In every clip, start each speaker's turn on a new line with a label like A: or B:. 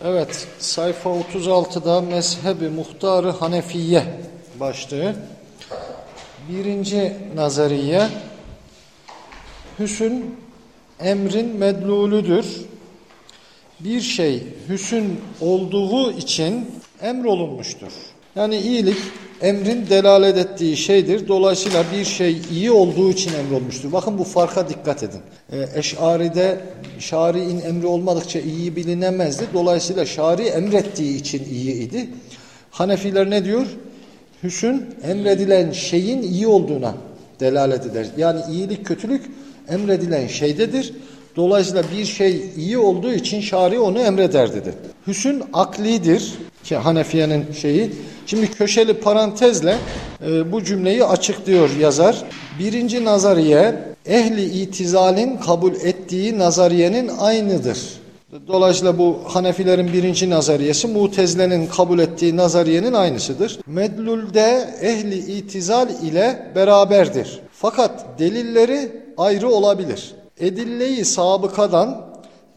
A: Evet, sayfa 36'da Mezhebi Muhtarı Hanefiye başlığı. Birinci nazariye, hüsün emrin medlulüdür. Bir şey hüsün olduğu için emrolunmuştur. Yani iyilik emrin delalet ettiği şeydir. Dolayısıyla bir şey iyi olduğu için emrolmuştur. Bakın bu farka dikkat edin. Ee, Eş'aride şari'in emri olmadıkça iyi bilinemezdi. Dolayısıyla şari emrettiği için iyi idi. Hanefiler ne diyor? Hüsün emredilen şeyin iyi olduğuna delalet eder. Yani iyilik kötülük emredilen şeydedir. Dolayısıyla bir şey iyi olduğu için şari onu emreder dedi. Hüsün aklidir ki Hanefiye'nin şeyi. Şimdi köşeli parantezle e, bu cümleyi açıklıyor yazar. Birinci nazariye ehli itizalin kabul ettiği nazariyenin aynıdır. Dolayısıyla bu Hanefilerin birinci nazariyesi Mutezile'nin kabul ettiği nazariyenin aynısıdır. Medlulde ehli itizal ile beraberdir. Fakat delilleri ayrı olabilir. Edille-i sabıkadan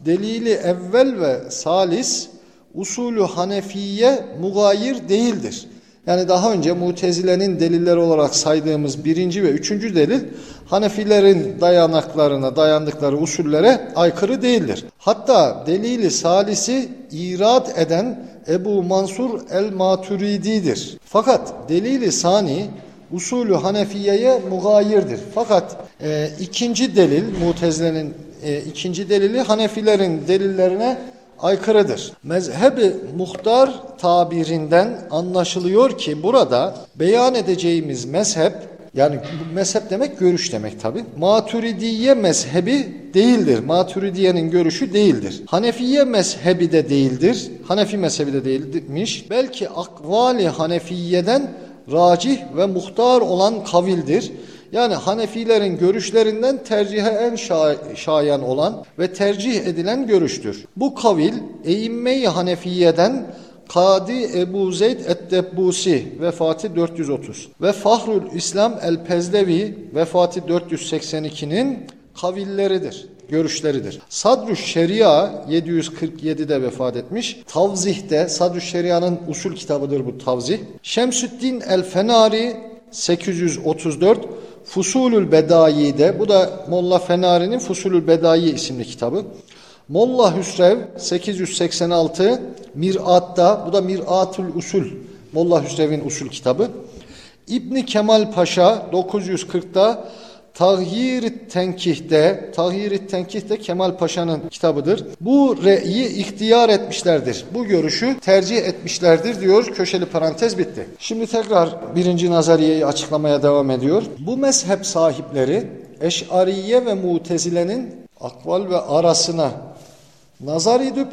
A: delili evvel ve salis usulü Hanefiye mugayir değildir. Yani daha önce Mutezile'nin deliller olarak saydığımız birinci ve üçüncü delil Hanefilerin dayanaklarına, dayandıkları usullere aykırı değildir. Hatta delili salisi irat eden Ebu Mansur el-Maturidi'dir. Fakat delili sani usulü Hanefiye'ye mugayirdir. Fakat e, ikinci delil, Mutezile'nin e, ikinci delili Hanefilerin delillerine aykırıdır. Mezhebi muhtar tabirinden anlaşılıyor ki burada beyan edeceğimiz mezhep yani mezhep demek görüş demek tabi. Maturidiye mezhebi değildir. Maturidiye'nin görüşü değildir. Hanefiye mezhebi de değildir. Hanefi mezhebi de değilmiş. Belki akvali Hanefiye'den racih ve muhtar olan kavildir. Yani Hanefilerin görüşlerinden tercihe en şayan olan ve tercih edilen görüştür. Bu kavil Eğimme-i Hanefiye'den Kadi Ebu Zeyd Eddebbusi vefatı 430 ve Fahrül İslam el-Pezlevi vefatı 482'nin kavilleridir görüşleridir. Sadrü Şeria 747'de vefat etmiş. Tavzih'te Sadrü Şeria'nın usul kitabıdır bu Tavzih. Şemsüddin el-Fenari 834 Fusulül Bedai'de bu da Molla Fenari'nin Fusulül Bedai isimli kitabı. Molla Hüsrev 886 Mir'at'ta bu da Mir'atul Usul Molla Hüsrev'in usul kitabı. İbni Kemal Paşa 940'da Tahyir-i Tenkih'te, Tahyir-i Tenkih'te Kemal Paşa'nın kitabıdır. Bu re'yi ihtiyar etmişlerdir. Bu görüşü tercih etmişlerdir diyor. Köşeli parantez bitti. Şimdi tekrar birinci nazariyeyi açıklamaya devam ediyor. Bu mezhep sahipleri Eş'ariye ve Mutezile'nin akval ve arasına nazar edip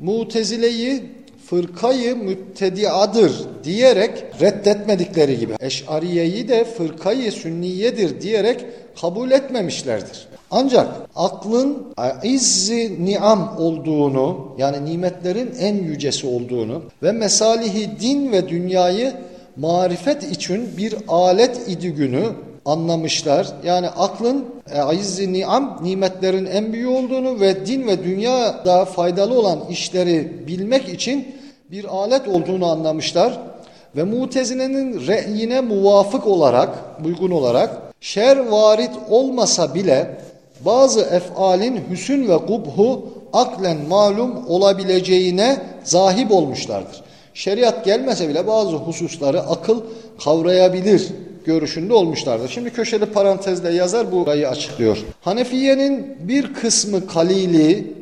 A: Mutezile'yi fırkayı müttediadır diyerek reddetmedikleri gibi Eş'ariyeyi de fırkayı sünniyedir diyerek kabul etmemişlerdir. Ancak aklın izzi niam olduğunu yani nimetlerin en yücesi olduğunu ve mesalihi din ve dünyayı marifet için bir alet idigünü anlamışlar. Yani aklın e, izzi niam nimetlerin en büyüğü olduğunu ve din ve dünyada faydalı olan işleri bilmek için bir alet olduğunu anlamışlar. Ve mutezilenin re'yine muvafık olarak, uygun olarak şer varit olmasa bile bazı efalin hüsün ve kubhu aklen malum olabileceğine zahip olmuşlardır. Şeriat gelmese bile bazı hususları akıl kavrayabilir görüşünde olmuşlardır. Şimdi köşeli parantezle yazar bu burayı açıklıyor. Hanefiye'nin bir kısmı kalili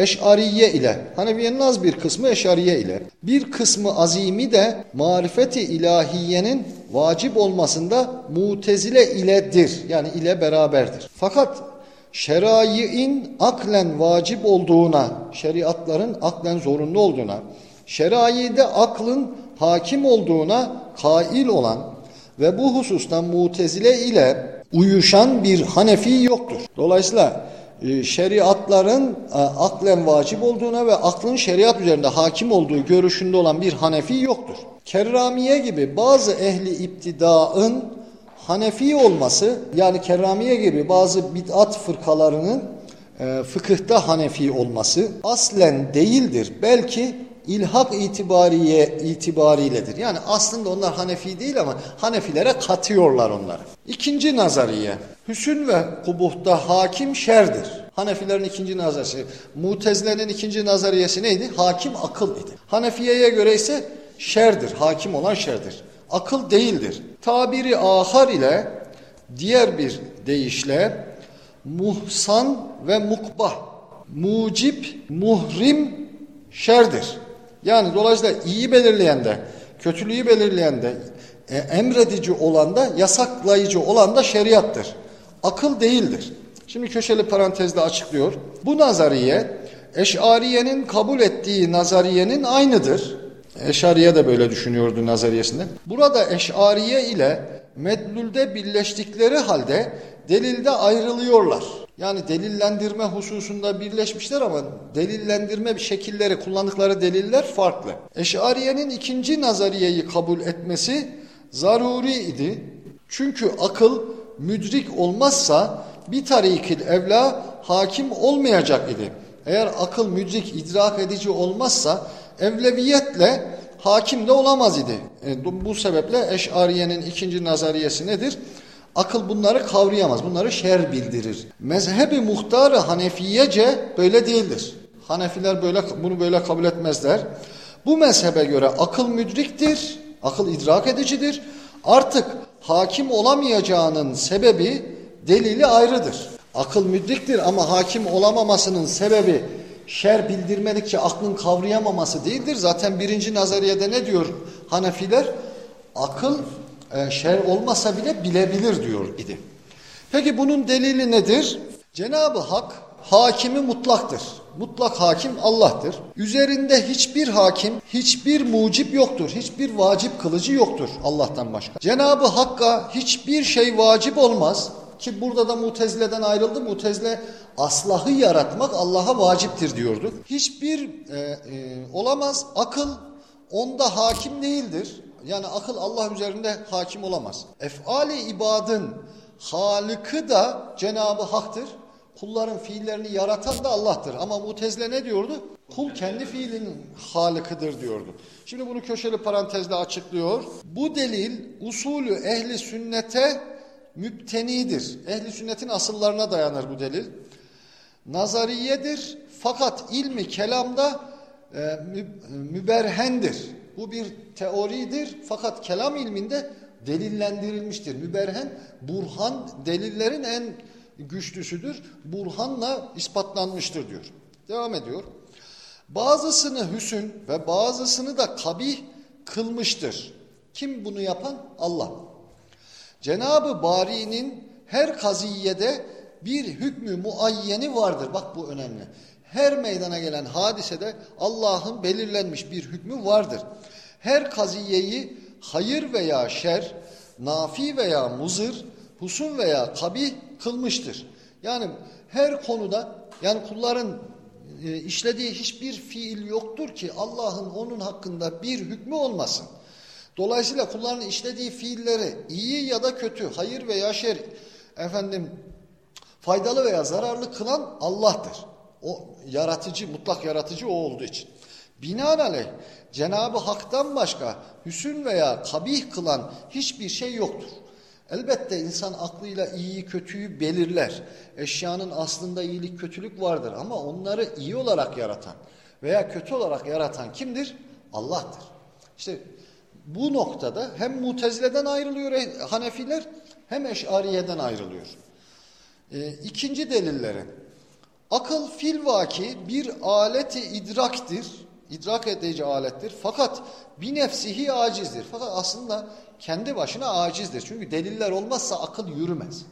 A: Eş'ariye ile, Hanefiye'nin az bir kısmı Eş'ariye ile, bir kısmı azimi de marifeti ilahiyenin vacip olmasında mutezile iledir. Yani ile beraberdir. Fakat şeraiin aklen vacip olduğuna, şeriatların aklen zorunlu olduğuna, şeraide aklın hakim olduğuna kail olan ve bu husustan mutezile ile uyuşan bir Hanefi yoktur. Dolayısıyla şeriatların e, aklen vacip olduğuna ve aklın şeriat üzerinde hakim olduğu görüşünde olan bir Hanefi yoktur. Kerramiye gibi bazı ehli iptidaın Hanefi olması yani Kerramiye gibi bazı bid'at fırkalarının e, fıkıhta Hanefi olması aslen değildir. Belki ilhak itibariye itibariyledir. Yani aslında onlar Hanefi değil ama Hanefilere katıyorlar onları. İkinci nazariye. Hüsün ve kubuhta hakim şerdir. Hanefilerin ikinci nazariyesi. Mutezilerin ikinci nazariyesi neydi? Hakim akıl idi. Hanefiye'ye göre ise şerdir. Hakim olan şerdir. Akıl değildir. Tabiri ahar ile diğer bir deyişle muhsan ve mukbah, mucip, muhrim şerdir. Yani dolayısıyla iyi belirleyen de, kötülüğü belirleyen de, e, emredici olan da, yasaklayıcı olan da şeriattır. Akıl değildir. Şimdi köşeli parantezde açıklıyor. Bu nazariye Eş'ariye'nin kabul ettiği nazariyenin aynıdır. Eş'ariye de böyle düşünüyordu nazariyesinde. Burada Eş'ariye ile medlulde birleştikleri halde delilde ayrılıyorlar. Yani delillendirme hususunda birleşmişler ama delillendirme şekilleri, kullandıkları deliller farklı. Eş'ariye'nin ikinci nazariyeyi kabul etmesi zaruri idi. Çünkü akıl müdrik olmazsa bir tarikil evla hakim olmayacak idi. Eğer akıl müdrik, idrak edici olmazsa evleviyetle hakim de olamaz idi. E, bu sebeple Eş'ariye'nin ikinci nazariyesi nedir? Akıl bunları kavrayamaz. Bunları şer bildirir. Mezhebi muhtarı Hanefiyece böyle değildir. Hanefiler böyle bunu böyle kabul etmezler. Bu mezhebe göre akıl müdriktir, akıl idrak edicidir. Artık hakim olamayacağının sebebi delili ayrıdır. Akıl müdriktir ama hakim olamamasının sebebi şer bildirmedikçe aklın kavrayamaması değildir. Zaten birinci nazariyede ne diyor Hanefiler? Akıl e, şer olmasa bile bilebilir diyor idi. Peki bunun delili nedir? Cenab-ı Hak hakimi mutlaktır. Mutlak hakim Allah'tır. Üzerinde hiçbir hakim, hiçbir mucip yoktur. Hiçbir vacip kılıcı yoktur Allah'tan başka. Cenab-ı Hakk'a hiçbir şey vacip olmaz. Ki burada da mutezileden ayrıldı. Mutezile aslahı yaratmak Allah'a vaciptir diyordu. Hiçbir e, e, olamaz. Akıl onda hakim değildir. Yani akıl Allah üzerinde hakim olamaz. Efali ibadın halıkı da Cenab-ı Hak'tır. Kulların fiillerini yaratan da Allah'tır. Ama Mutezile ne diyordu? Kul kendi fiilinin halıkıdır diyordu. Şimdi bunu köşeli parantezle açıklıyor. Bu delil usulü ehli sünnete müptenidir. Ehli sünnetin asıllarına dayanır bu delil. Nazariyedir fakat ilmi kelamda e, müberhendir. Bu bir teoridir fakat kelam ilminde delillendirilmiştir. Müberhen, burhan delillerin en güçlüsüdür. Burhanla ispatlanmıştır diyor. Devam ediyor. Bazısını hüsün ve bazısını da kabih kılmıştır. Kim bunu yapan? Allah. Cenabı Bari'nin her kaziyede bir hükmü muayyeni vardır. Bak bu önemli. Her meydana gelen hadisede Allah'ın belirlenmiş bir hükmü vardır. Her kaziyeyi hayır veya şer, nafi veya muzır, husun veya kabih kılmıştır. Yani her konuda yani kulların e, işlediği hiçbir fiil yoktur ki Allah'ın onun hakkında bir hükmü olmasın. Dolayısıyla kulların işlediği fiilleri iyi ya da kötü, hayır veya şer, efendim faydalı veya zararlı kılan Allah'tır. O yaratıcı, mutlak yaratıcı o olduğu için. Binaenaleyh Cenab-ı Hak'tan başka hüsün veya kabih kılan hiçbir şey yoktur. Elbette insan aklıyla iyiyi kötüyü belirler. Eşyanın aslında iyilik kötülük vardır ama onları iyi olarak yaratan veya kötü olarak yaratan kimdir? Allah'tır. İşte bu noktada hem mutezileden ayrılıyor Hanefiler hem eşariyeden ayrılıyor. E, ikinci delilleri. Akıl filvaki bir aleti idraktir. idrak edici alettir. Fakat bir nefsihi acizdir. Fakat aslında kendi başına acizdir. Çünkü deliller olmazsa akıl yürümez.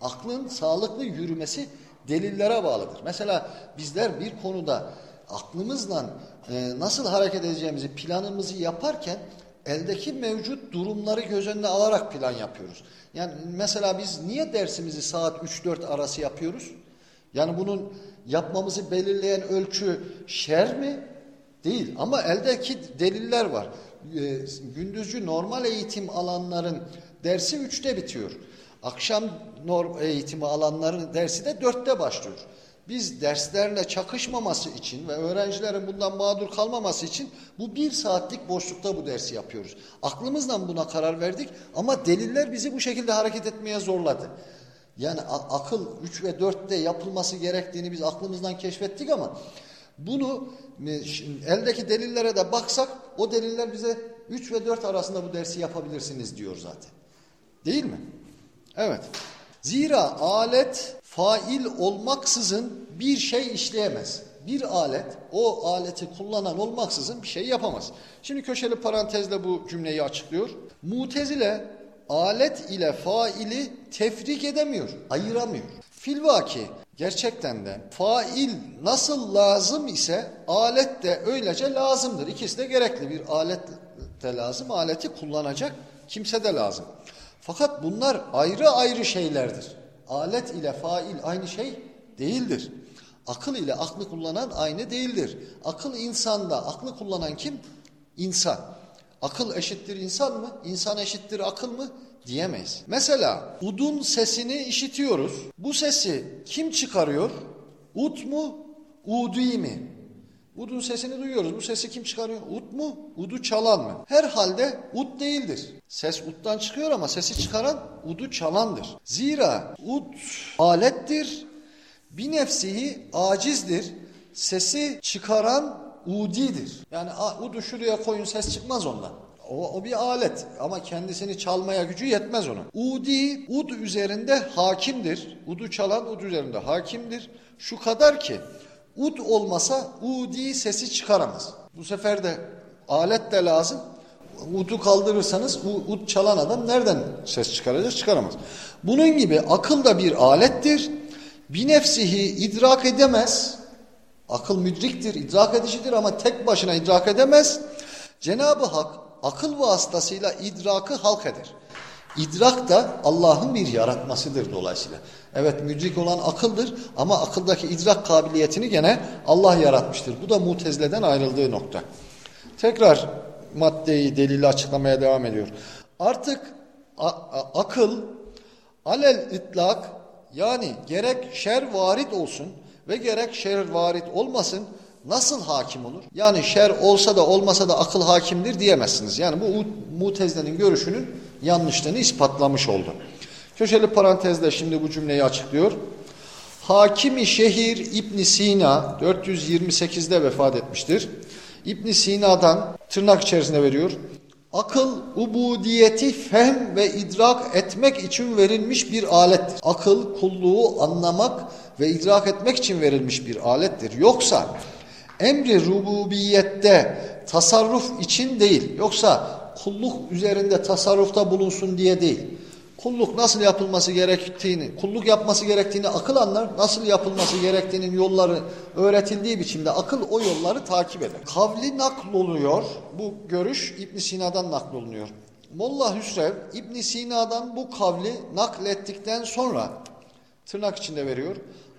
A: Aklın sağlıklı yürümesi delillere bağlıdır. Mesela bizler bir konuda aklımızla e, nasıl hareket edeceğimizi planımızı yaparken eldeki mevcut durumları göz önüne alarak plan yapıyoruz. Yani mesela biz niye dersimizi saat 3-4 arası yapıyoruz? Yani bunun yapmamızı belirleyen ölçü şer mi? Değil ama eldeki deliller var. E, gündüzcü normal eğitim alanların dersi 3'te bitiyor. Akşam norm eğitimi alanların dersi de 4'te başlıyor. Biz derslerle çakışmaması için ve öğrencilerin bundan mağdur kalmaması için bu bir saatlik boşlukta bu dersi yapıyoruz. Aklımızdan buna karar verdik ama deliller bizi bu şekilde hareket etmeye zorladı. Yani akıl 3 ve 4'te yapılması gerektiğini biz aklımızdan keşfettik ama bunu e, eldeki delillere de baksak o deliller bize 3 ve 4 arasında bu dersi yapabilirsiniz diyor zaten. Değil mi? Evet. Zira alet fail olmaksızın bir şey işleyemez. Bir alet o aleti kullanan olmaksızın bir şey yapamaz. Şimdi köşeli parantezle bu cümleyi açıklıyor. Mutezile alet ile faili tefrik edemiyor, ayıramıyor. Filvaki gerçekten de fail nasıl lazım ise alet de öylece lazımdır. İkisi de gerekli. Bir alet de lazım, aleti kullanacak kimse de lazım. Fakat bunlar ayrı ayrı şeylerdir. Alet ile fail aynı şey değildir. Akıl ile aklı kullanan aynı değildir. Akıl insanda, aklı kullanan kim? İnsan. Akıl eşittir insan mı? İnsan eşittir akıl mı? Diyemeyiz. Mesela udun sesini işitiyoruz. Bu sesi kim çıkarıyor? Ut mu? Udi mi? Udun sesini duyuyoruz. Bu sesi kim çıkarıyor? Ut mu? Udu çalan mı? Herhalde ud değildir. Ses uttan çıkıyor ama sesi çıkaran udu çalandır. Zira ud alettir. Bir nefsihi acizdir. Sesi çıkaran udidir. Yani udu şuraya koyun ses çıkmaz ondan. O, o bir alet ama kendisini çalmaya gücü yetmez ona. Udi, ud üzerinde hakimdir. Udu çalan ud üzerinde hakimdir. Şu kadar ki ud olmasa udi sesi çıkaramaz. Bu sefer de alet de lazım. Udu kaldırırsanız ud çalan adam nereden ses çıkaracak? Çıkaramaz. Bunun gibi akıl da bir alettir. Bir nefsihi idrak edemez. Akıl müdriktir, idrak edicidir ama tek başına idrak edemez. Cenab-ı Hak akıl vasıtasıyla idrakı halk eder. İdrak da Allah'ın bir yaratmasıdır dolayısıyla. Evet müdrik olan akıldır ama akıldaki idrak kabiliyetini gene Allah yaratmıştır. Bu da mutezleden ayrıldığı nokta. Tekrar maddeyi delili açıklamaya devam ediyor. Artık akıl alel itlak yani gerek şer varit olsun ve gerek şer varit olmasın nasıl hakim olur? Yani şer olsa da olmasa da akıl hakimdir diyemezsiniz. Yani bu mutezlenin görüşünün yanlışlığını ispatlamış oldu. Köşeli parantezde şimdi bu cümleyi açıklıyor. Hakimi şehir İbn Sina 428'de vefat etmiştir. İbn Sina'dan tırnak içerisinde veriyor. Akıl ubudiyeti fehm ve idrak etmek için verilmiş bir alettir. Akıl kulluğu anlamak ve idrak etmek için verilmiş bir alettir. Yoksa emri rububiyette tasarruf için değil. Yoksa kulluk üzerinde tasarrufta bulunsun diye değil. Kulluk nasıl yapılması gerektiğini, kulluk yapması gerektiğini akıl anlar, nasıl yapılması gerektiğinin yolları öğretildiği biçimde akıl o yolları takip eder. Kavli nakloluyor, bu görüş İbn Sina'dan naklolunuyor. Molla Hüsrev İbn Sina'dan bu kavli naklettikten sonra tırnak içinde veriyor.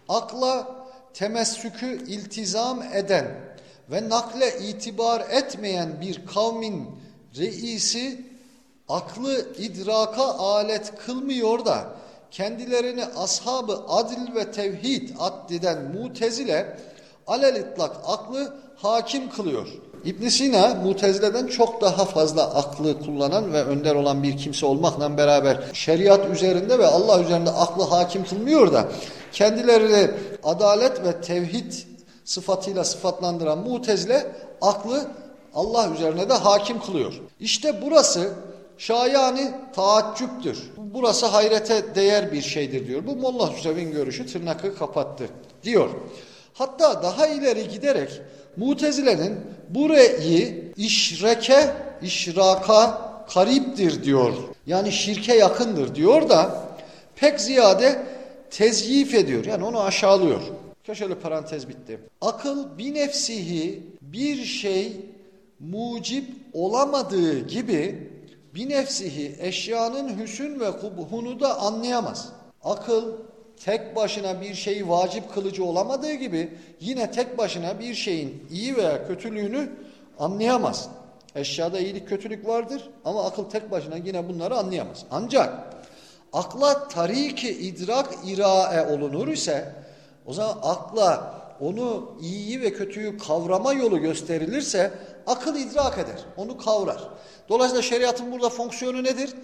A: Akla temessükü iltizam eden ve nakle itibar etmeyen bir kavmin reisi aklı idraka alet kılmıyor da kendilerini ashabı adil ve tevhid addeden mutezile alel itlak aklı hakim kılıyor. İbn Sina mutezileden çok daha fazla aklı kullanan ve önder olan bir kimse olmakla beraber şeriat üzerinde ve Allah üzerinde aklı hakim kılmıyor da kendilerini adalet ve tevhid sıfatıyla sıfatlandıran mutezile aklı Allah üzerine de hakim kılıyor. İşte burası şayani taaccüptür. Burası hayrete değer bir şeydir diyor. Bu Molla Hüsrev'in görüşü tırnakı kapattı diyor. Hatta daha ileri giderek Mutezile'nin burayı işreke, işraka kariptir diyor. Yani şirke yakındır diyor da pek ziyade tezyif ediyor. Yani onu aşağılıyor. Köşeli parantez bitti. Akıl bir nefsihi bir şey mucip olamadığı gibi bir nefsihi eşyanın hüsün ve kubhunu da anlayamaz. Akıl tek başına bir şeyi vacip kılıcı olamadığı gibi yine tek başına bir şeyin iyi veya kötülüğünü anlayamaz. Eşyada iyilik kötülük vardır ama akıl tek başına yine bunları anlayamaz. Ancak akla tariki idrak irae olunur ise
B: O zaman akla onu iyiyi ve kötüyü kavrama yolu gösterilirse akıl idrak eder. Onu kavrar. Dolayısıyla şeriatın burada fonksiyonu nedir?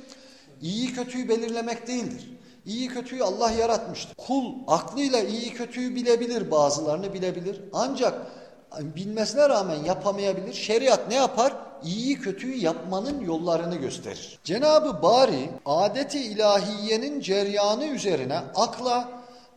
B: İyi kötüyü belirlemek değildir. İyi kötüyü Allah yaratmıştır. Kul aklıyla iyi kötüyü bilebilir, bazılarını bilebilir. Ancak bilmesine rağmen yapamayabilir. Şeriat ne yapar? İyi kötüyü yapmanın yollarını gösterir. Cenabı Bari adeti ilahiyenin ceryanı üzerine akla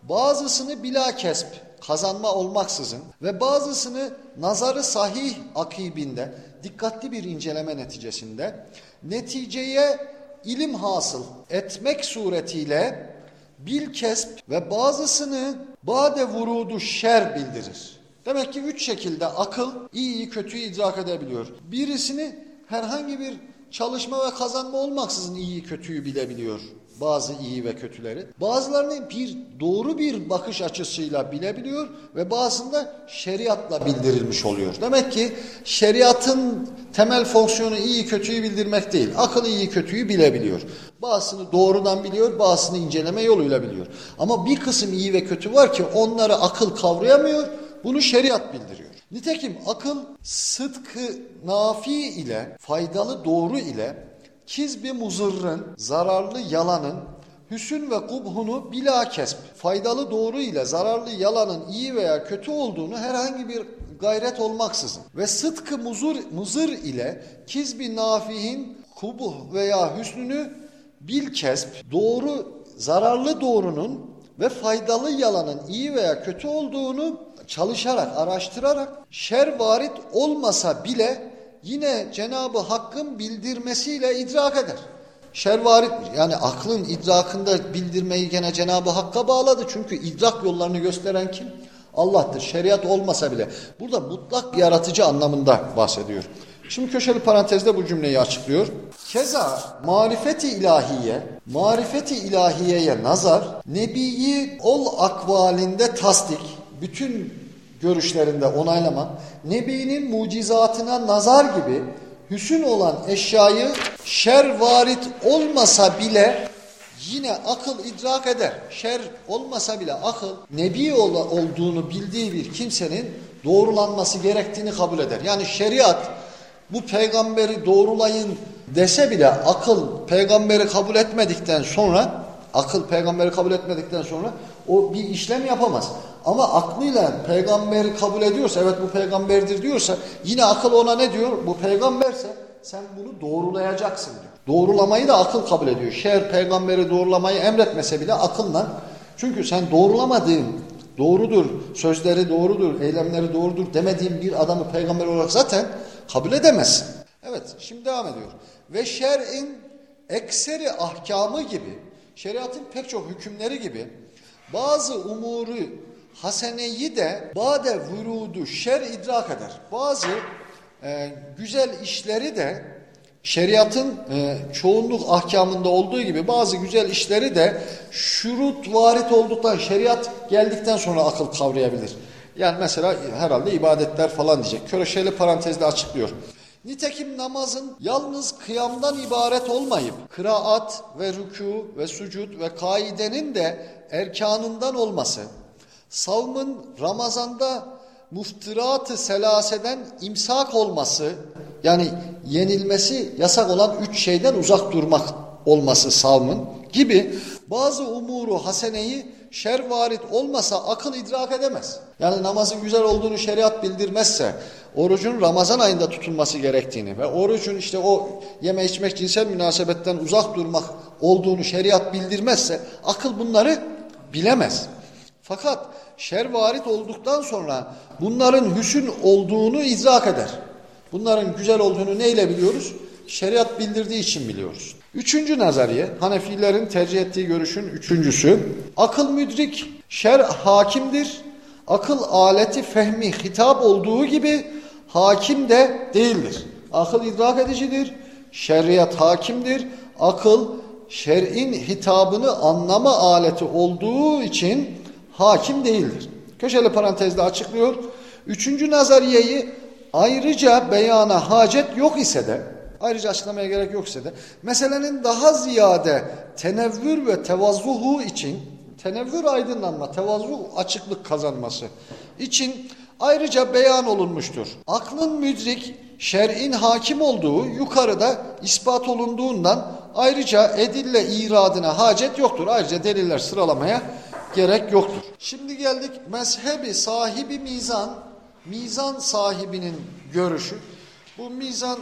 B: bazısını bila kesp kazanma olmaksızın ve bazısını nazarı sahih akibinde dikkatli bir inceleme neticesinde neticeye ilim hasıl etmek suretiyle bil kesp ve bazısını bade vurudu şer bildirir. Demek ki üç şekilde akıl iyiyi kötüyü idrak edebiliyor. Birisini herhangi bir çalışma ve kazanma olmaksızın iyiyi kötüyü bilebiliyor bazı iyi ve kötüleri. Bazılarını bir doğru bir bakış açısıyla bilebiliyor ve bazısında şeriatla bildirilmiş oluyor. Demek ki şeriatın temel fonksiyonu iyi kötüyü bildirmek değil. Akıl iyi kötüyü bilebiliyor. Bazısını doğrudan biliyor, bazısını inceleme yoluyla biliyor. Ama bir kısım iyi ve kötü var ki onları akıl kavrayamıyor. Bunu şeriat bildiriyor. Nitekim akıl sıdkı nafi ile faydalı doğru ile kizbi muzırrın, zararlı yalanın, hüsün ve kubhunu bila kesp, faydalı doğru ile zararlı yalanın iyi veya kötü olduğunu herhangi bir gayret olmaksızın ve sıdkı muzur, muzır ile kizbi nafihin kubuh veya hüsnünü bil kesp, doğru, zararlı doğrunun ve faydalı yalanın iyi veya kötü olduğunu çalışarak, araştırarak şer varit olmasa bile yine Cenabı Hakk'ın bildirmesiyle idrak eder. Şervarit yani aklın idrakında bildirmeyi gene Cenabı Hakk'a bağladı. Çünkü idrak yollarını gösteren kim? Allah'tır. Şeriat olmasa bile. Burada mutlak yaratıcı anlamında bahsediyor. Şimdi köşeli parantezde bu cümleyi açıklıyor. Keza marifeti ilahiye, marifeti ilahiyeye nazar, nebiyi ol akvalinde tasdik, bütün görüşlerinde onaylama, Nebi'nin mucizatına nazar gibi hüsün olan eşyayı şer varit olmasa bile yine akıl idrak eder. Şer olmasa bile akıl Nebi olduğunu bildiği bir kimsenin doğrulanması gerektiğini kabul eder. Yani şeriat bu peygamberi doğrulayın dese bile akıl peygamberi kabul etmedikten sonra akıl peygamberi kabul etmedikten sonra o bir işlem yapamaz. Ama aklıyla peygamberi kabul ediyorsa, evet bu peygamberdir diyorsa yine akıl ona ne diyor? Bu peygamberse sen bunu doğrulayacaksın diyor. Doğrulamayı da akıl kabul ediyor. Şer peygamberi doğrulamayı emretmese bile akılla. Çünkü sen doğrulamadığın, doğrudur, sözleri doğrudur, eylemleri doğrudur demediğin bir adamı peygamber olarak zaten kabul edemezsin. Evet, şimdi devam ediyor. Ve şer'in ekseri ahkamı gibi, şeriatın pek çok hükümleri gibi bazı umuru haseneyi de bade vurudu şer idrak eder. Bazı e, güzel işleri de şeriatın e, çoğunluk ahkamında olduğu gibi bazı güzel işleri de şurut varit olduktan şeriat geldikten sonra akıl kavrayabilir. Yani mesela herhalde ibadetler falan diyecek. Köreşeli parantezde açıklıyor. Nitekim namazın yalnız kıyamdan ibaret olmayıp kıraat ve rükû ve sucud ve kaidenin de erkanından olması savmın Ramazan'da muftirat-ı selaseden imsak olması yani yenilmesi yasak olan üç şeyden uzak durmak olması savmın gibi bazı umuru haseneyi şer varit olmasa akıl idrak edemez. Yani namazın güzel olduğunu şeriat bildirmezse, orucun Ramazan ayında tutulması gerektiğini ve orucun işte o yeme içmek cinsel münasebetten uzak durmak olduğunu şeriat bildirmezse akıl bunları bilemez. Fakat şer varit olduktan sonra bunların hüsün olduğunu idrak eder. Bunların güzel olduğunu neyle biliyoruz? Şeriat bildirdiği için biliyoruz. Üçüncü nazariye, Hanefilerin tercih ettiği görüşün üçüncüsü, akıl müdrik, şer hakimdir. Akıl aleti fehmi hitap olduğu gibi hakim de değildir. Akıl idrak edicidir, şeriat hakimdir. Akıl şer'in hitabını anlama aleti olduğu için hakim değildir. Köşeli parantezde açıklıyor. Üçüncü nazariyeyi ayrıca beyana hacet yok ise de ayrıca açıklamaya gerek yok ise de meselenin daha ziyade tenevvür ve tevazzuhu için tenevvür aydınlanma, tevazu açıklık kazanması için ayrıca beyan olunmuştur. Aklın müdrik, şer'in hakim olduğu yukarıda ispat olunduğundan ayrıca edille iradına hacet yoktur. Ayrıca deliller sıralamaya gerek yoktur. Şimdi geldik mezhebi sahibi mizan, mizan sahibinin görüşü. Bu mizan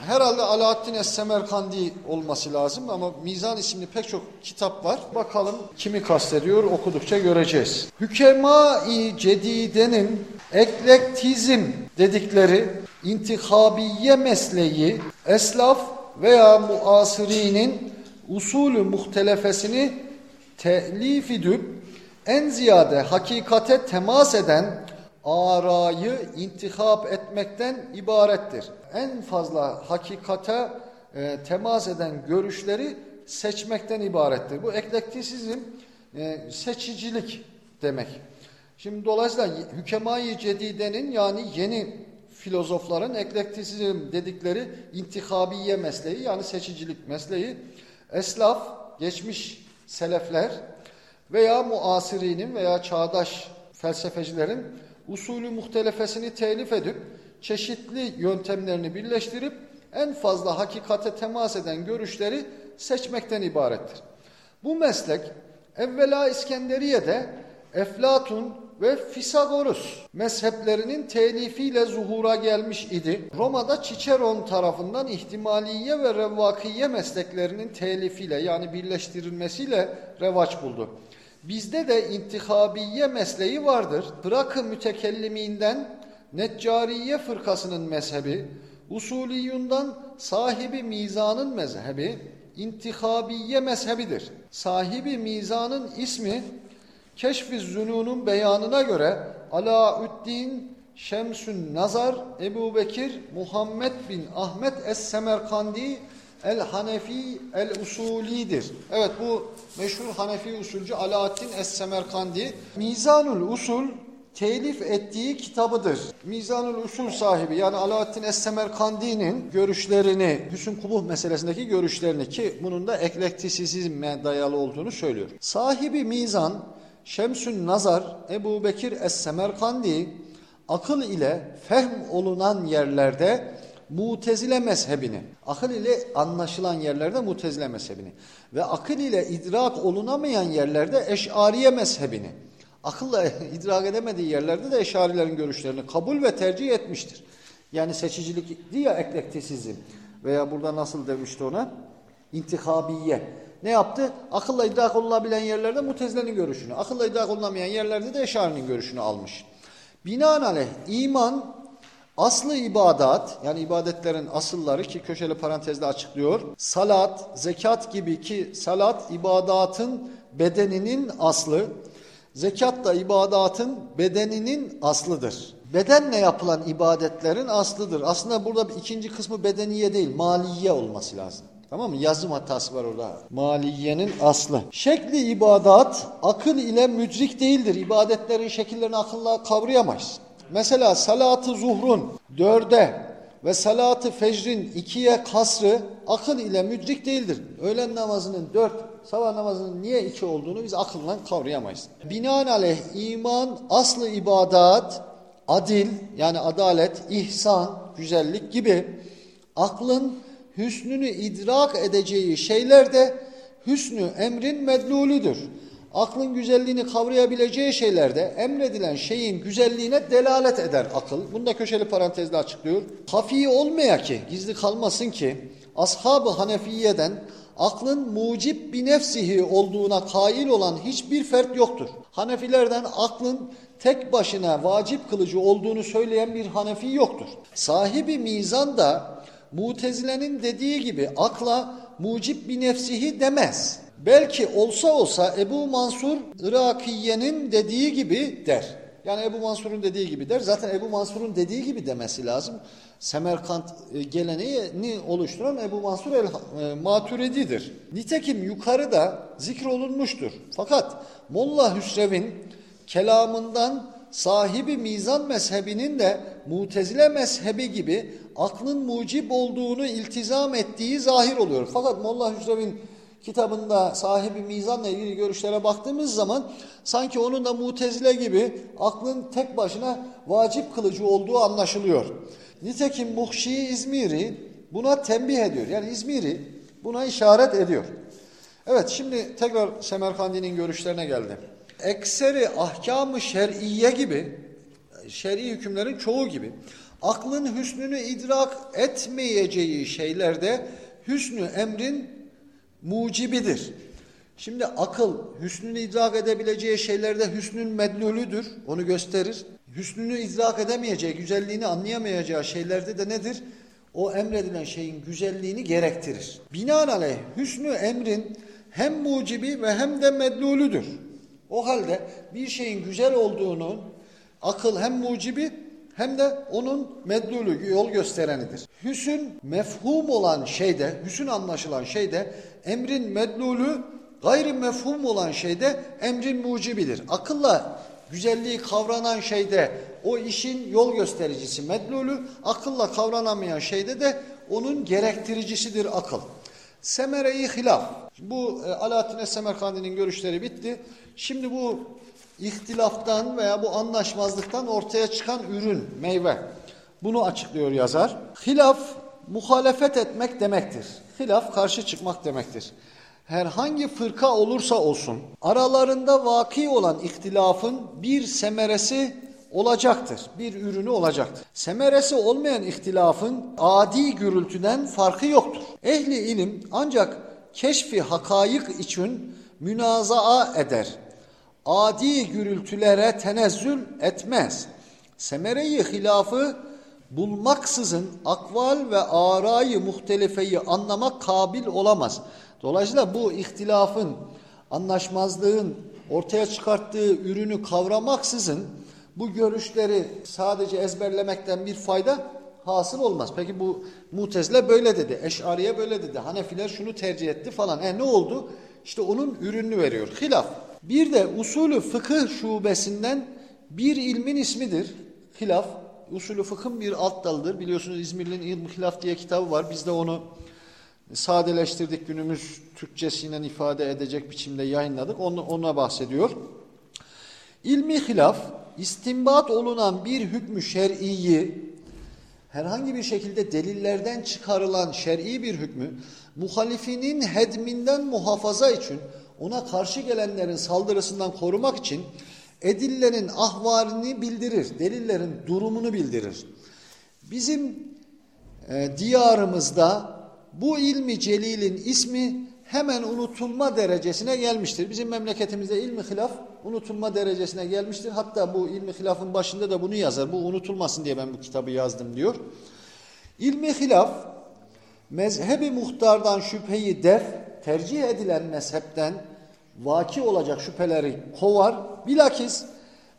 B: herhalde Alaaddin Es-Semerkandi olması lazım ama Mizan isimli pek çok kitap var. Bakalım kimi kastediyor okudukça göreceğiz. Hükema-i Cedide'nin eklektizm dedikleri intikabiye mesleği eslaf veya muasirinin usulü muhtelefesini telif edip en ziyade hakikate temas eden arayı intihap etmekten ibarettir. En fazla hakikate e, temas eden görüşleri seçmekten ibarettir. Bu eklektisizm e, seçicilik demek. Şimdi dolayısıyla hükemayı cedidenin yani yeni filozofların eklektisizm dedikleri intikabiye mesleği yani seçicilik mesleği eslaf, geçmiş selefler veya muasirinin veya çağdaş felsefecilerin usulü muhtelefesini telif edip çeşitli yöntemlerini birleştirip en fazla hakikate temas eden görüşleri seçmekten ibarettir. Bu meslek evvela İskenderiye'de Eflatun ve Fisagorus mezheplerinin telifiyle zuhura gelmiş idi. Roma'da Ciceron tarafından ihtimaliye ve revvakiye mesleklerinin telifiyle yani birleştirilmesiyle revaç buldu. Bizde de intikabiye mesleği vardır. Bırakı mütekelliminden Neccariye fırkasının mezhebi, usuliyundan sahibi mizanın mezhebi, intikabiye mezhebidir. Sahibi mizanın ismi Keşf-i Zünun'un beyanına göre Alaüddin Şemsün Nazar Ebu Bekir Muhammed bin Ahmet Es-Semerkandi El-Hanefi El-Usulidir. Evet bu meşhur Hanefi usulcü Alaaddin Es-Semerkandi. Mizanul Usul telif ettiği kitabıdır. Mizanul Usul sahibi yani Alaaddin Es-Semerkandi'nin görüşlerini, Hüsn Kubuh meselesindeki görüşlerini ki bunun da eklektisizme dayalı olduğunu söylüyor. Sahibi Mizan Şemsün Nazar Ebu Bekir Es-Semerkandi akıl ile fehm olunan yerlerde Mutezile mezhebini, akıl ile anlaşılan yerlerde Mutezile mezhebini ve akıl ile idrak olunamayan yerlerde Eş'ariye mezhebini, akılla idrak edemediği yerlerde de Eş'arilerin görüşlerini kabul ve tercih etmiştir. Yani seçicilik diye eklektisizm veya burada nasıl demişti ona? İntikabiye. Ne yaptı? Akılla idrak olunabilen yerlerde Mutezile'nin görüşünü, akılla idrak olunamayan yerlerde de Eş'ari'nin görüşünü almış. Binaenaleyh iman Aslı ibadat yani ibadetlerin asılları ki köşeli parantezde açıklıyor. Salat, zekat gibi ki salat ibadatın bedeninin aslı. Zekat da ibadatın bedeninin aslıdır. Bedenle yapılan ibadetlerin aslıdır. Aslında burada bir ikinci kısmı bedeniye değil maliye olması lazım. Tamam mı? Yazım hatası var orada. Maliyenin aslı. Şekli ibadat akıl ile müdrik değildir. İbadetlerin şekillerini akılla kavrayamayız. Mesela salatı zuhrun dörde ve salatı fecrin ikiye kasrı akıl ile müdrik değildir. Öğlen namazının dört, sabah namazının niye iki olduğunu biz akılla kavrayamayız. Binaenaleyh iman, aslı ibadat, adil yani adalet, ihsan, güzellik gibi aklın hüsnünü idrak edeceği şeyler de hüsnü emrin medlulüdür aklın güzelliğini kavrayabileceği şeylerde emredilen şeyin güzelliğine delalet eder akıl. Bunu da köşeli parantezle açıklıyor. Hafi olmaya ki, gizli kalmasın ki, ashab-ı Hanefiye'den aklın mucib bir nefsihi olduğuna kail olan hiçbir fert yoktur. Hanefilerden aklın tek başına vacip kılıcı olduğunu söyleyen bir Hanefi yoktur. Sahibi mizan da Mutezile'nin dediği gibi akla mucib bir nefsihi demez. Belki olsa olsa Ebu Mansur Irakiye'nin dediği gibi der. Yani Ebu Mansur'un dediği gibi der. Zaten Ebu Mansur'un dediği gibi demesi lazım. Semerkant e, geleneğini oluşturan Ebu Mansur el-Maturidi'dir. Nitekim yukarıda zikrolunmuştur. Fakat Molla Hüsrev'in kelamından sahibi mizan mezhebinin de mutezile mezhebi gibi aklın mucib olduğunu iltizam ettiği zahir oluyor. Fakat Molla Hüsrev'in kitabında sahibi mizanla ilgili görüşlere baktığımız zaman sanki onun da mutezile gibi aklın tek başına vacip kılıcı olduğu anlaşılıyor. Nitekim Muhşi İzmiri buna tembih ediyor. Yani İzmiri buna işaret ediyor. Evet şimdi tekrar Semerkandi'nin görüşlerine geldi. Ekseri ahkamı şer'iye gibi, şer'i hükümlerin çoğu gibi aklın hüsnünü idrak etmeyeceği şeylerde hüsnü emrin mucibidir. Şimdi akıl hüsnünü idrak edebileceği şeylerde hüsnün medlulüdür. Onu gösterir. Hüsnünü idrak edemeyeceği, güzelliğini anlayamayacağı şeylerde de nedir? O emredilen şeyin güzelliğini gerektirir. Binaenaleyh hüsnü emrin hem mucibi ve hem de medlulüdür. O halde bir şeyin güzel olduğunu akıl hem mucibi hem de onun medlulü yol gösterenidir. Hüsün mefhum olan şeyde, hüsün anlaşılan şeyde emrin medlulü gayri mefhum olan şeyde emrin mucibidir. Akılla güzelliği kavranan şeyde o işin yol göstericisi medlulü, akılla kavranamayan şeyde de onun gerektiricisidir akıl. Semere-i hilaf. Bu e, Alaaddin Semerkandi'nin görüşleri bitti. Şimdi bu ihtilaftan veya bu anlaşmazlıktan ortaya çıkan ürün, meyve. Bunu açıklıyor yazar. Hilaf muhalefet etmek demektir. Hilaf karşı çıkmak demektir. Herhangi fırka olursa olsun aralarında vaki olan ihtilafın bir semeresi olacaktır. Bir ürünü olacaktır. Semeresi olmayan ihtilafın adi gürültüden farkı yoktur. Ehli ilim ancak keşfi hakayık için münazaa eder. Adi gürültülere tenezzül etmez. Semereyi hilafı bulmaksızın akval ve arayı muhtelifeyi anlamak kabil olamaz. Dolayısıyla bu ihtilafın, anlaşmazlığın ortaya çıkarttığı ürünü kavramaksızın bu görüşleri sadece ezberlemekten bir fayda hasıl olmaz. Peki bu Mutezile böyle dedi, Eş'ariye böyle dedi, Hanefiler şunu tercih etti falan. E ne oldu? İşte onun ürününü veriyor. Hilaf. Bir de usulü fıkıh şubesinden bir ilmin ismidir. Hilaf. Usulü fıkhın bir alt dalıdır. Biliyorsunuz İzmirli'nin İlm Hilaf diye kitabı var. Biz de onu sadeleştirdik günümüz Türkçesiyle ifade edecek biçimde yayınladık. Onu, ona bahsediyor. İlmi hilaf, istimbat olunan bir hükmü şer'iyi, herhangi bir şekilde delillerden çıkarılan şer'i bir hükmü, muhalifinin hedminden muhafaza için, ona karşı gelenlerin saldırısından korumak için edillerin ahvarini bildirir, delillerin durumunu bildirir. Bizim e, diyarımızda bu ilmi celilin ismi hemen unutulma derecesine gelmiştir. Bizim memleketimizde ilmi hilaf unutulma derecesine gelmiştir. Hatta bu ilmi hilafın başında da bunu yazar. Bu unutulmasın diye ben bu kitabı yazdım diyor. İlmi hilaf mezhebi muhtardan şüpheyi def, tercih edilen mezhepten vaki olacak şüpheleri kovar. Bilakis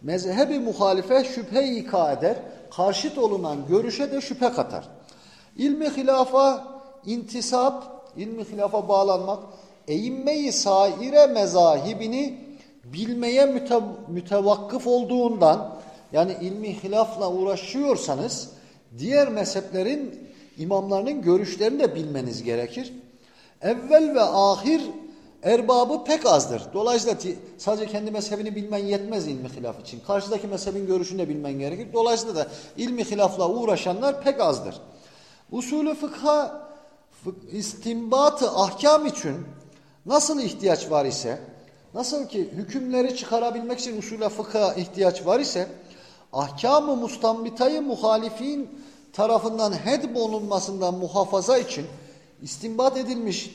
B: mezhebi muhalife şüphe ika eder. Karşıt olunan görüşe de şüphe katar. İlmi hilafa intisap, ilmi hilafa bağlanmak, eğinmeyi saire mezahibini bilmeye müte, mütevakkıf olduğundan yani ilmi hilafla uğraşıyorsanız diğer mezheplerin imamlarının görüşlerini de bilmeniz gerekir. Evvel ve ahir erbabı pek azdır. Dolayısıyla sadece kendi mezhebini bilmen yetmez ilmi hilaf için. Karşıdaki mezhebin görüşünü de bilmen gerekir. Dolayısıyla da ilmi hilafla uğraşanlar pek azdır. Usulü fıkha istimbatı ahkam için nasıl ihtiyaç var ise, nasıl ki hükümleri çıkarabilmek için usulü fıkha ihtiyaç var ise, ahkamı mustambitayı muhalifin tarafından hedb olunmasından muhafaza için istimbat edilmiş,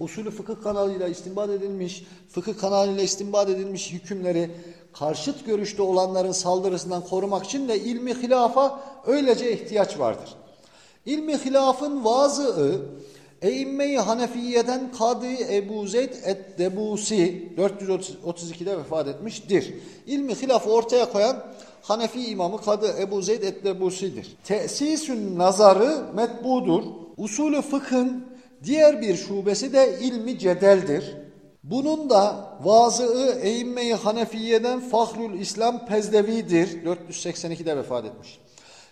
B: usulü fıkıh kanalıyla istimbat edilmiş, fıkıh kanalıyla istimbat edilmiş hükümleri karşıt görüşte olanların saldırısından korumak için de ilmi hilafa öylece ihtiyaç vardır. İlmi hilafın vazıı Eimme-i Hanefiye'den Kadı Ebu Zeyd et-Debusi 432'de vefat etmiştir. İlmi hilafı ortaya koyan Hanefi imamı Kadı Ebu Zeyd et-Debusi'dir. Tesisün nazarı metbudur. Usulü fıkhın diğer bir şubesi de ilmi cedeldir. Bunun da vazıı Eimme-i Hanefiye'den Fahrül İslam Pezdevi'dir. 482'de vefat etmiş.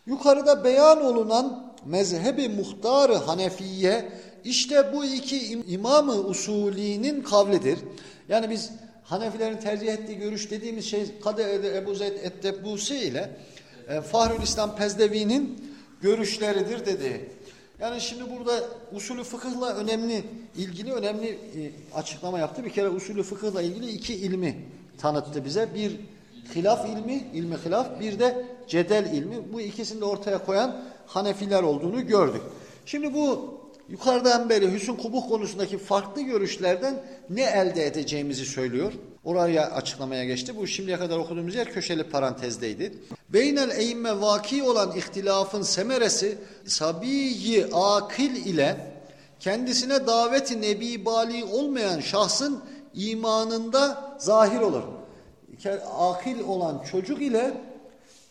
B: Yukarıda beyan olunan mezhebi muhtarı Hanefiye İşte bu iki im- imamı usulinin kavlidir. Yani biz Hanefilerin tercih ettiği görüş dediğimiz şey Kadı Ebu Zeyd Ettebusi ile e, Fahrül İslam Pezdevi'nin görüşleridir dedi. Yani şimdi burada usulü fıkıhla önemli ilgili önemli e, açıklama yaptı. Bir kere usulü fıkıhla ilgili iki ilmi tanıttı bize. Bir hilaf ilmi, ilmi hilaf, bir de cedel ilmi. Bu ikisini de ortaya koyan Hanefiler olduğunu gördük. Şimdi bu yukarıdan beri hüsn kubuh konusundaki farklı görüşlerden ne elde edeceğimizi söylüyor. Oraya açıklamaya geçti. Bu şimdiye kadar okuduğumuz yer köşeli parantezdeydi. Beynel eğimme vaki olan ihtilafın semeresi sabiyi akil ile kendisine daveti nebi bali olmayan şahsın imanında zahir olur. Akil olan çocuk ile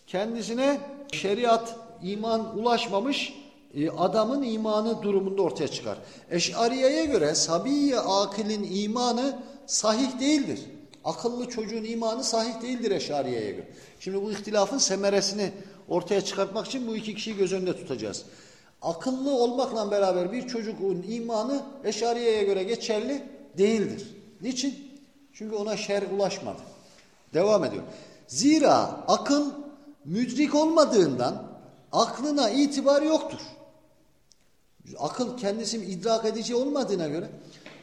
B: kendisine şeriat, iman ulaşmamış e, adamın imanı durumunda ortaya çıkar. Eş'ariyeye göre sabiye akilin imanı sahih değildir. Akıllı çocuğun imanı sahih değildir Eş'ariyeye göre. Şimdi bu ihtilafın semeresini ortaya çıkartmak için bu iki kişiyi göz önünde tutacağız. Akıllı olmakla beraber bir çocuğun imanı Eş'ariyeye göre geçerli değildir. Niçin? Çünkü ona şer ulaşmadı. Devam ediyor. Zira akıl müdrik olmadığından aklına itibar yoktur. Akıl kendisi idrak edici olmadığına göre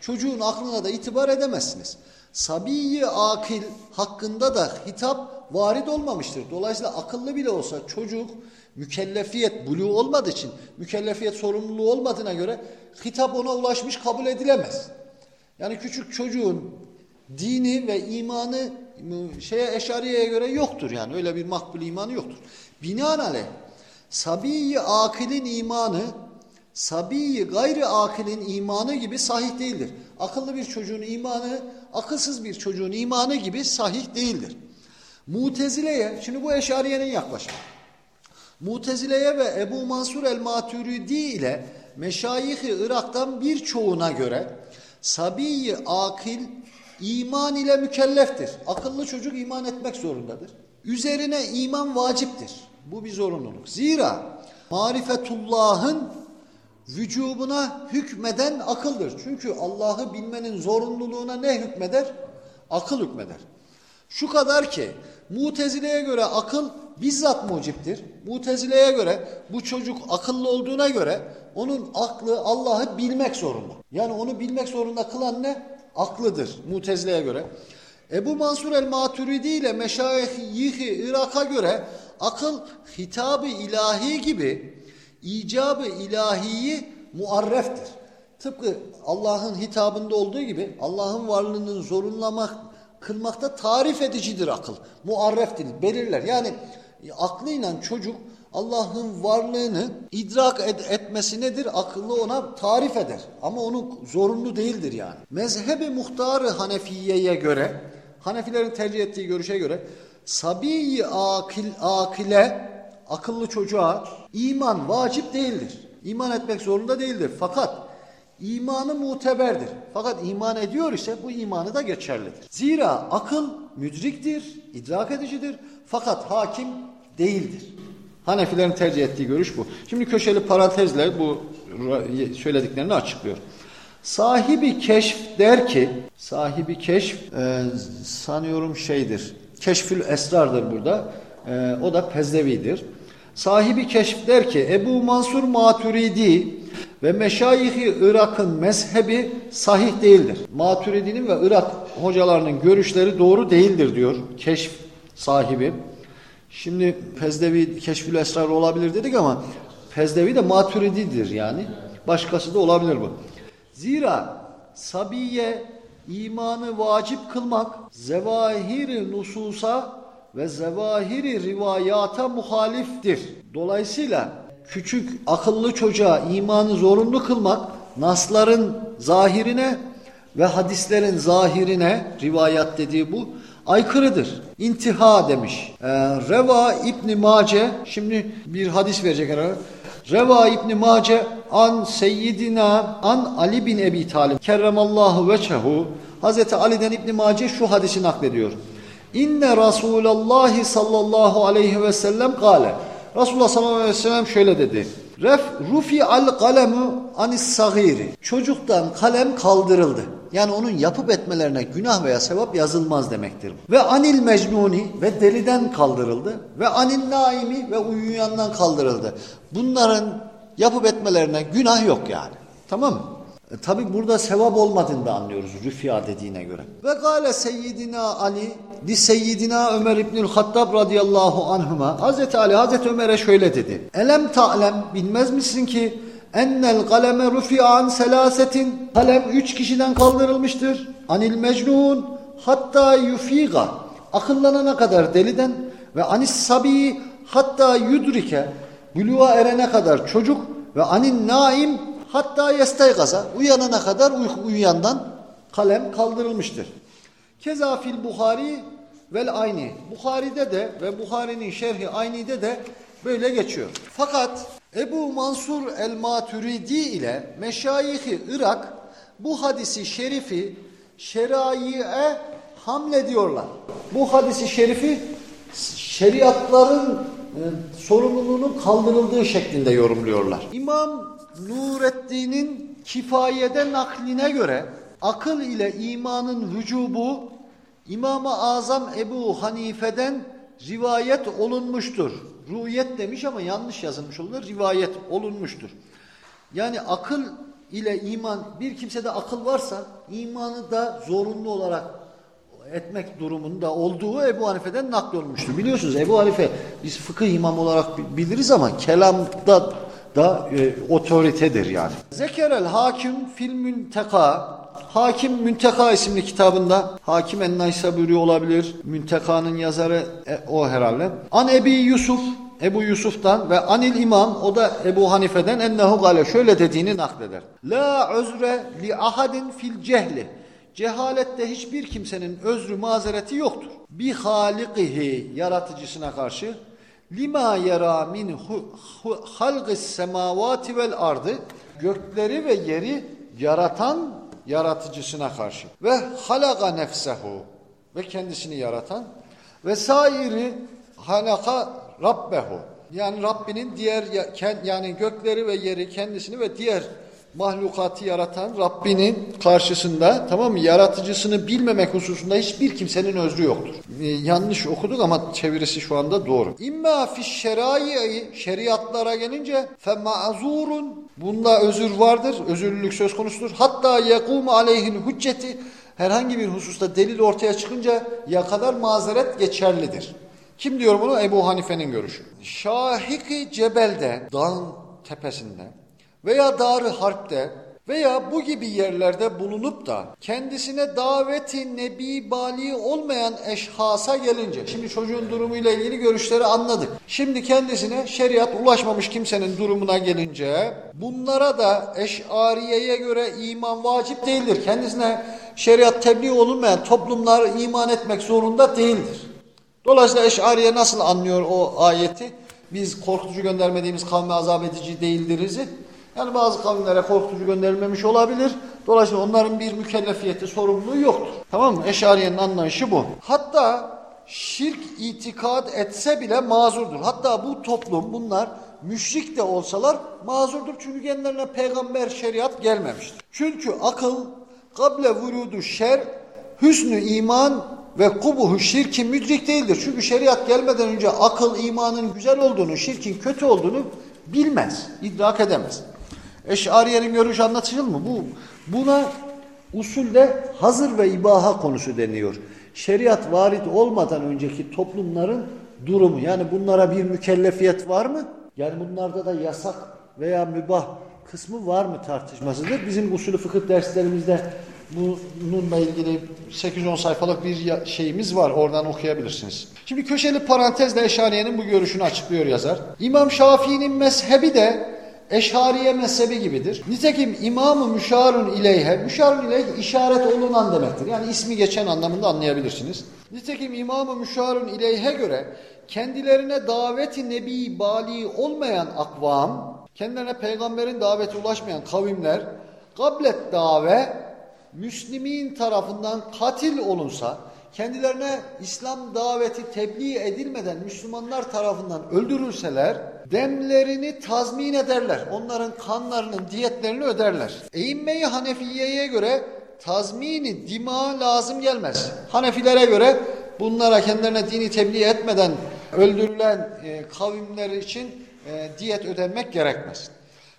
B: çocuğun aklına da itibar edemezsiniz. Sabiyi akil hakkında da hitap varid olmamıştır. Dolayısıyla akıllı bile olsa çocuk mükellefiyet buluğu olmadığı için mükellefiyet sorumluluğu olmadığına göre hitap ona ulaşmış kabul edilemez. Yani küçük çocuğun dini ve imanı şeye eşariyeye göre yoktur yani öyle bir makbul imanı yoktur. Binaenaleyh sabiyi akilin imanı sabiyi gayri akilin imanı gibi sahih değildir. Akıllı bir çocuğun imanı akılsız bir çocuğun imanı gibi sahih değildir. Mutezileye şimdi bu eşariyenin yaklaşımı. Mutezileye ve Ebu Mansur el-Maturidi ile meşayih Irak'tan birçoğuna göre sabiyi akil iman ile mükelleftir. Akıllı çocuk iman etmek zorundadır. Üzerine iman vaciptir. Bu bir zorunluluk. Zira marifetullahın vücubuna hükmeden akıldır. Çünkü Allah'ı bilmenin zorunluluğuna ne hükmeder? Akıl hükmeder. Şu kadar ki Mutezile'ye göre akıl bizzat muciptir. Mutezile'ye göre bu çocuk akıllı olduğuna göre onun aklı Allah'ı bilmek zorunda. Yani onu bilmek zorunda kılan ne? Aklıdır Mutezile'ye göre. Ebu Mansur el-Maturidi ile Meşayih-i Irak'a göre akıl hitabı ilahi gibi icabı ilahiyi muarreftir. Tıpkı Allah'ın hitabında olduğu gibi Allah'ın varlığının zorunlamak, kılmakta tarif edicidir akıl. Muarreftir, belirler. Yani aklıyla çocuk Allah'ın varlığını idrak et, etmesi nedir? Akıllı ona tarif eder. Ama onun zorunlu değildir yani. Mezhebi muhtarı Hanefiye'ye göre, Hanefilerin tercih ettiği görüşe göre sabiyi akil, akile akıllı çocuğa iman vacip değildir. İman etmek zorunda değildir. Fakat imanı muteberdir. Fakat iman ediyor ise bu imanı da geçerlidir. Zira akıl müdriktir, idrak edicidir. Fakat hakim değildir. Hanefilerin tercih ettiği görüş bu. Şimdi köşeli parantezle bu söylediklerini açıklıyor. Sahibi keşf der ki, sahibi keşf e, sanıyorum şeydir, keşfül esrardır burada. E, o da Pezdevi'dir. Sahibi keşf der ki Ebu Mansur Maturidi ve meşayihi Irak'ın mezhebi sahih değildir. Maturidi'nin ve Irak hocalarının görüşleri doğru değildir diyor keşf sahibi. Şimdi Pezdevi keşfül esrar olabilir dedik ama Pezdevi de Maturidi'dir yani. Başkası da olabilir bu. Zira sabiye imanı vacip kılmak zevahiri nususa ve zevahiri rivayata muhaliftir. Dolayısıyla küçük akıllı çocuğa imanı zorunlu kılmak nasların zahirine ve hadislerin zahirine rivayat dediği bu aykırıdır. İntiha demiş. Ee, Reva İbn Mace şimdi bir hadis verecek herhalde. Reva İbn Mace an seyyidina an Ali bin Ebi Talib kerremallahu veçehu Hazreti Ali'den İbn Mace şu hadisi naklediyor. İnne Resulallah sallallahu aleyhi ve sellem kale. Resulullah sallallahu aleyhi ve sellem şöyle dedi. Ref rufi al kalemu anis sagiri. Çocuktan kalem kaldırıldı. Yani onun yapıp etmelerine günah veya sevap yazılmaz demektir. Ve anil mecnuni ve deliden kaldırıldı. Ve anil naimi ve uyuyandan kaldırıldı. Bunların yapıp etmelerine günah yok yani. Tamam mı? E, Tabi burada sevap olmadığını da anlıyoruz rüfya dediğine göre. Ve gale seyyidina Ali li seyyidina Ömer İbnül Hattab radıyallahu anhuma Hazreti Ali Hazreti Ömer'e şöyle dedi. Elem ta'lem bilmez misin ki ennel kaleme rufi'a an selasetin kalem üç kişiden kaldırılmıştır. Anil mecnun hatta yufiga akıllanana kadar deliden ve anis sabi hatta yudrike buluğa erene kadar çocuk ve anin naim hatta yestaygaza uyanana kadar uy- uyuyandan kalem kaldırılmıştır. Keza fil Buhari vel ayni. Buhari'de de ve Buhari'nin şerhi aynide de böyle geçiyor. Fakat Ebu Mansur el-Maturidi ile Meşayih-i Irak bu hadisi şerifi şeraiye hamlediyorlar. Bu hadisi şerifi şeriatların e, sorumluluğunun kaldırıldığı şeklinde yorumluyorlar. İmam Nureddin'in kifayede nakline göre akıl ile imanın vücubu İmam-ı Azam Ebu Hanife'den rivayet olunmuştur. Rüyet demiş ama yanlış yazılmış olur. Rivayet olunmuştur. Yani akıl ile iman bir kimsede akıl varsa imanı da zorunlu olarak etmek durumunda olduğu Ebu Hanife'den naklolmuştur. Biliyorsunuz Ebu Hanife biz fıkıh imam olarak bi- biliriz ama kelamda da e, otoritedir yani. Zekerel Hakim fil Münteka Hakim Münteka isimli kitabında Hakim en-Naysaburi olabilir. Münteka'nın yazarı e, o herhalde. An Ebi Yusuf Ebu Yusuf'tan ve Anil İmam o da Ebu Hanife'den ennehu gale şöyle dediğini nakleder. La özre li ahadin fil cehli. Cehalette hiçbir kimsenin özrü mazereti yoktur. Bi halikihi yaratıcısına karşı lima yara min halgis semavati vel ardı gökleri ve yeri yaratan yaratıcısına karşı. Ve halaka nefsehu ve kendisini yaratan. Ve sairi halaka rabbehu. Yani Rabbinin diğer yani gökleri ve yeri kendisini ve diğer mahlukatı yaratan Rabbinin karşısında tamam mı yaratıcısını bilmemek hususunda hiçbir kimsenin özrü yoktur. Ee, yanlış okuduk ama çevirisi şu anda doğru. İmma fi şerai şeriatlara gelince fe ma'zurun bunda özür vardır. Özürlülük söz konusudur. Hatta yekumu aleyhil hücceti herhangi bir hususta delil ortaya çıkınca ya kadar mazeret geçerlidir. Kim diyor bunu? Ebu Hanife'nin görüşü. Şahiki Cebel'de, dağın tepesinde veya Darı Harp'te veya bu gibi yerlerde bulunup da kendisine daveti nebi bali olmayan eşhasa gelince, şimdi çocuğun durumuyla ilgili görüşleri anladık. Şimdi kendisine şeriat ulaşmamış kimsenin durumuna gelince bunlara da eşariyeye göre iman vacip değildir. Kendisine şeriat tebliğ olunmayan toplumlar iman etmek zorunda değildir. Dolayısıyla Eş'ariye nasıl anlıyor o ayeti? Biz korkutucu göndermediğimiz kavme azap edici değildiriz'i. Yani bazı kavimlere korkutucu gönderilmemiş olabilir. Dolayısıyla onların bir mükellefiyeti, sorumluluğu yoktur. Tamam mı? Eş'ariyenin anlayışı bu. Hatta şirk itikad etse bile mazurdur. Hatta bu toplum bunlar müşrik de olsalar mazurdur. Çünkü kendilerine peygamber şeriat gelmemiştir. Çünkü akıl kable vurudu şer hüsnü iman ve kubuhu şirkin müdrik değildir. Çünkü şeriat gelmeden önce akıl imanın güzel olduğunu, şirkin kötü olduğunu bilmez, idrak edemez. Eş'ariyenin görüşü anlatılır mı? Bu, buna usulde hazır ve ibaha konusu deniyor. Şeriat varit olmadan önceki toplumların durumu. Yani bunlara bir mükellefiyet var mı? Yani bunlarda da yasak veya mübah kısmı var mı tartışmasıdır. Bizim usulü fıkıh derslerimizde bununla ilgili 8-10 sayfalık bir şeyimiz var. Oradan okuyabilirsiniz. Şimdi köşeli parantezle Eşariye'nin bu görüşünü açıklıyor yazar. İmam Şafii'nin mezhebi de Eşariye mezhebi gibidir. Nitekim imamı müşarun ileyhe, müşarun ileyhe işaret olunan demektir. Yani ismi geçen anlamında anlayabilirsiniz. Nitekim imamı müşarun ileyhe göre kendilerine daveti nebi bali olmayan akvam, kendilerine peygamberin daveti ulaşmayan kavimler, gablet dave, Müslimin tarafından katil olunsa, kendilerine İslam daveti tebliğ edilmeden Müslümanlar tarafından öldürülseler demlerini tazmin ederler. Onların kanlarının diyetlerini öderler. Eğinmeyi Hanefiye'ye göre tazmini dima lazım gelmez. Hanefilere göre bunlara kendilerine dini tebliğ etmeden öldürülen e, kavimler için e, diyet ödenmek gerekmez.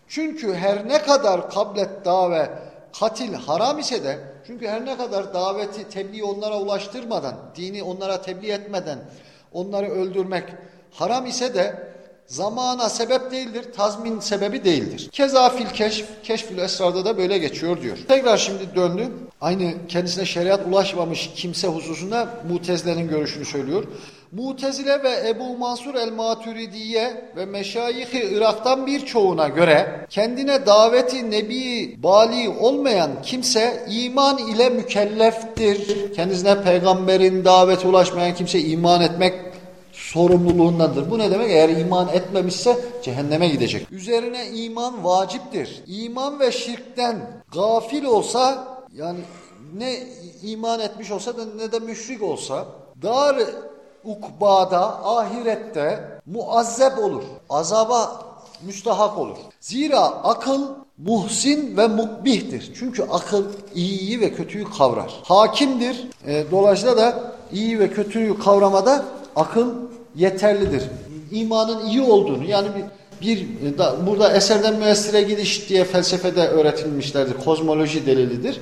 B: Çünkü her ne kadar kablet dave katil haram ise de çünkü her ne kadar daveti tebliğ onlara ulaştırmadan, dini onlara tebliğ etmeden onları öldürmek haram ise de zamana sebep değildir, tazmin sebebi değildir. Keza fil keşf, keşfül esrarda da böyle geçiyor diyor. Tekrar şimdi döndü. Aynı kendisine şeriat ulaşmamış kimse hususunda Mutezile'nin görüşünü söylüyor. Mutezile ve Ebu Mansur el-Maturidiye ve meşayih Irak'tan birçoğuna göre kendine daveti nebi bali olmayan kimse iman ile mükelleftir. Kendisine peygamberin daveti ulaşmayan kimse iman etmek sorumluluğundadır. Bu ne demek? Eğer iman etmemişse cehenneme gidecek. Üzerine iman vaciptir. İman ve şirkten gafil olsa yani ne iman etmiş olsa da ne de müşrik olsa dar ukbada, ahirette muazzeb olur. Azaba müstahak olur. Zira akıl muhsin ve mukbihtir. Çünkü akıl iyiyi ve kötüyü kavrar. Hakimdir. E, dolayısıyla da iyi ve kötüyü kavramada akıl yeterlidir. İmanın iyi olduğunu yani bir bir da, burada eserden müessire gidiş diye felsefede öğretilmişlerdir. Kozmoloji delilidir.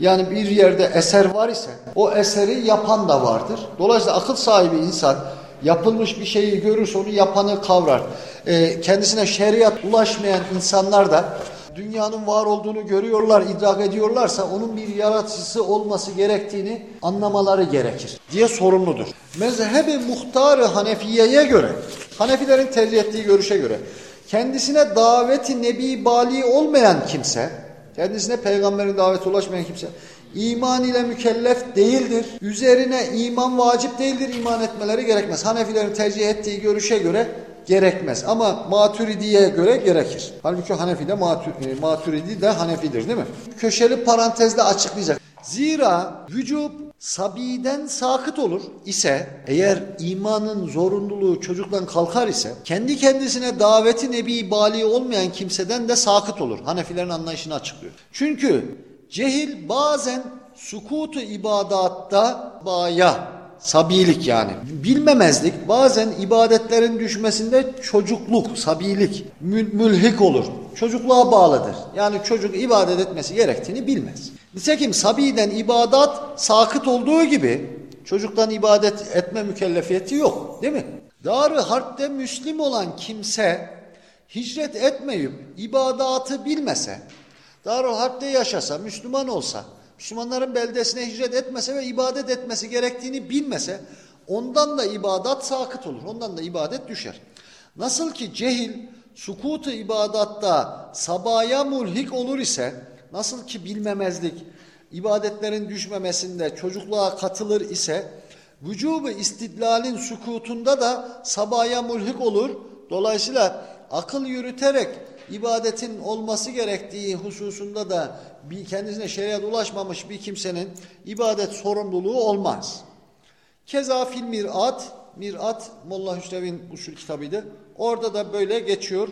B: Yani bir yerde eser var ise o eseri yapan da vardır. Dolayısıyla akıl sahibi insan yapılmış bir şeyi görürse onu yapanı kavrar. Ee, kendisine şeriat ulaşmayan insanlar da dünyanın var olduğunu görüyorlar, idrak ediyorlarsa onun bir yaratıcısı olması gerektiğini anlamaları gerekir diye sorumludur. Mezhebi muhtarı Hanefiye'ye göre, Hanefilerin tercih ettiği görüşe göre kendisine daveti nebi bali olmayan kimse, kendisine peygamberin daveti ulaşmayan kimse iman ile mükellef değildir. Üzerine iman vacip değildir. iman etmeleri gerekmez. Hanefilerin tercih ettiği görüşe göre gerekmez. Ama Maturidi'ye göre gerekir. Halbuki Hanefi de Matur, e, Maturidi de Hanefidir değil mi? Köşeli parantezle açıklayacak. Zira vücub sabiden sakıt olur ise eğer imanın zorunluluğu çocuktan kalkar ise kendi kendisine daveti nebi bali olmayan kimseden de sakıt olur. Hanefilerin anlayışını açıklıyor. Çünkü cehil bazen sukutu ibadatta baya Sabilik yani. Bilmemezlik bazen ibadetlerin düşmesinde çocukluk, sabilik, mül mülhik olur. Çocukluğa bağlıdır. Yani çocuk ibadet etmesi gerektiğini bilmez. Nitekim sabiden ibadat sakıt olduğu gibi çocuktan ibadet etme mükellefiyeti yok değil mi? Darı harpte Müslim olan kimse hicret etmeyip ibadatı bilmese, Darül Harp'te yaşasa, Müslüman olsa, Müslümanların beldesine hicret etmese ve ibadet etmesi gerektiğini bilmese ondan da ibadat sakıt olur. Ondan da ibadet düşer. Nasıl ki cehil sukutu ibadatta sabaya mulhik olur ise nasıl ki bilmemezlik ibadetlerin düşmemesinde çocukluğa katılır ise vücubu istidlalin sukutunda da sabaya mulhik olur. Dolayısıyla akıl yürüterek ibadetin olması gerektiği hususunda da bir kendisine şeriat ulaşmamış bir kimsenin ibadet sorumluluğu olmaz. Keza fil mirat, mirat Molla Hüsrev'in usul kitabıydı. Orada da böyle geçiyor.